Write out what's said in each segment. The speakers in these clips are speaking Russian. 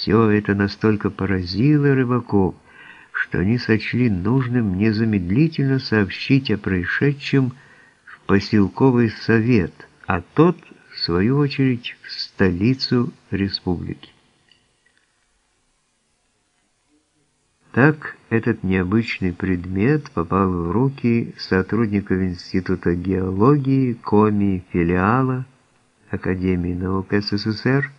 Все это настолько поразило рыбаков, что они сочли нужным незамедлительно сообщить о происшедшем в поселковый совет, а тот, в свою очередь, в столицу республики. Так этот необычный предмет попал в руки сотрудников Института геологии, КОМИ, филиала Академии наук СССР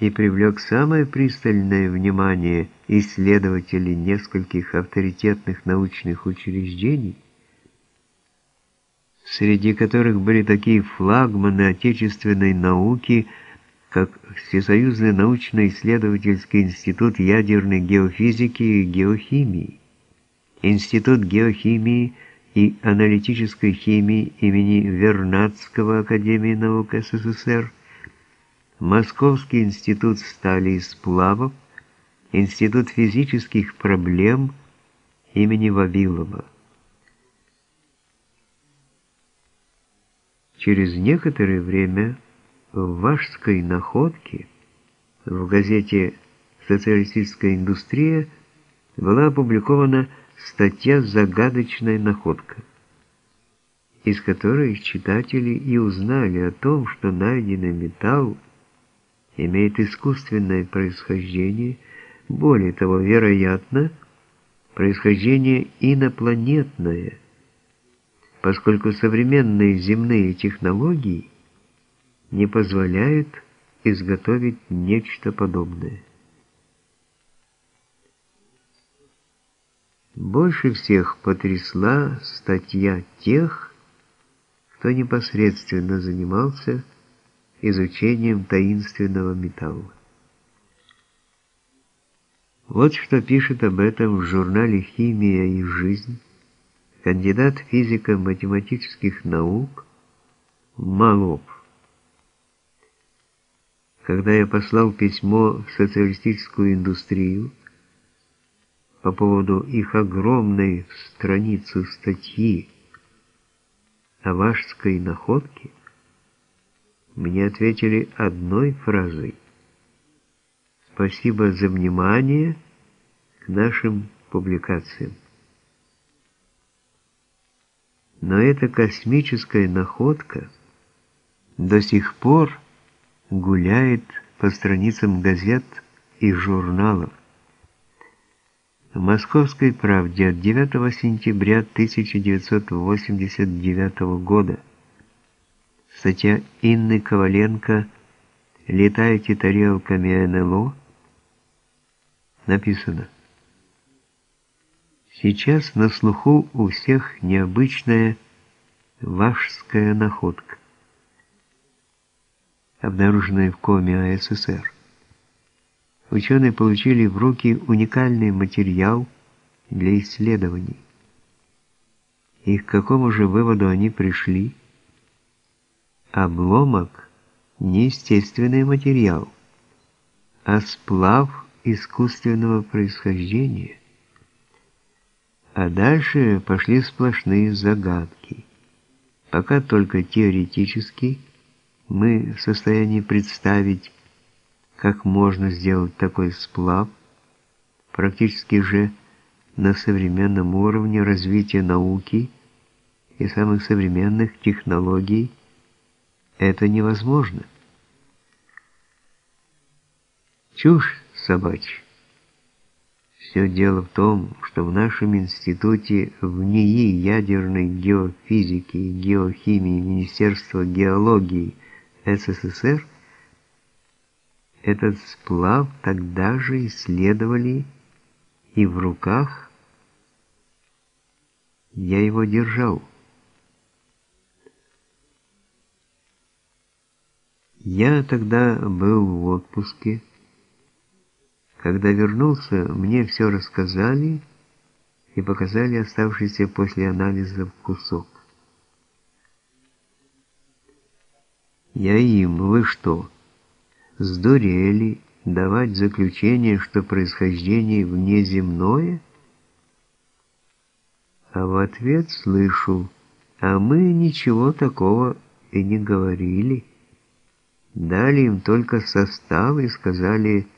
и привлек самое пристальное внимание исследователей нескольких авторитетных научных учреждений, среди которых были такие флагманы отечественной науки, как Всесоюзный научно-исследовательский институт ядерной геофизики и геохимии, Институт геохимии и аналитической химии имени Вернадского Академии наук СССР, Московский институт стали и сплавов, Институт физических проблем имени Вавилова. Через некоторое время в Вашской находке в газете «Социалистическая индустрия» была опубликована статья «Загадочная находка», из которой читатели и узнали о том, что найденный металл имеет искусственное происхождение, более того, вероятно, происхождение инопланетное, поскольку современные земные технологии не позволяют изготовить нечто подобное. Больше всех потрясла статья тех, кто непосредственно занимался изучением таинственного металла. Вот что пишет об этом в журнале «Химия и жизнь» кандидат физико-математических наук Малов. Когда я послал письмо в социалистическую индустрию по поводу их огромной страницу статьи о вашской находке, мне ответили одной фразой «Спасибо за внимание к нашим публикациям». Но эта космическая находка до сих пор гуляет по страницам газет и журналов. В «Московской правде» от 9 сентября 1989 года Статья Инны Коваленко «Летаете тарелками НЛО» написано Сейчас на слуху у всех необычная вашская находка, обнаруженная в коме АССР. Ученые получили в руки уникальный материал для исследований. И к какому же выводу они пришли – Обломок – неестественный материал, а сплав искусственного происхождения. А дальше пошли сплошные загадки. Пока только теоретически мы в состоянии представить, как можно сделать такой сплав, практически же на современном уровне развития науки и самых современных технологий это невозможно. Чушь собачья. Все дело в том, что в нашем институте в НИИ ядерной геофизики и геохимии Министерства геологии СССР этот сплав тогда же исследовали и в руках я его держал. Я тогда был в отпуске. Когда вернулся, мне все рассказали и показали оставшийся после анализа кусок. Я им, вы что, сдурели давать заключение, что происхождение внеземное? А в ответ слышу, а мы ничего такого и не говорили. Дали им только состав и сказали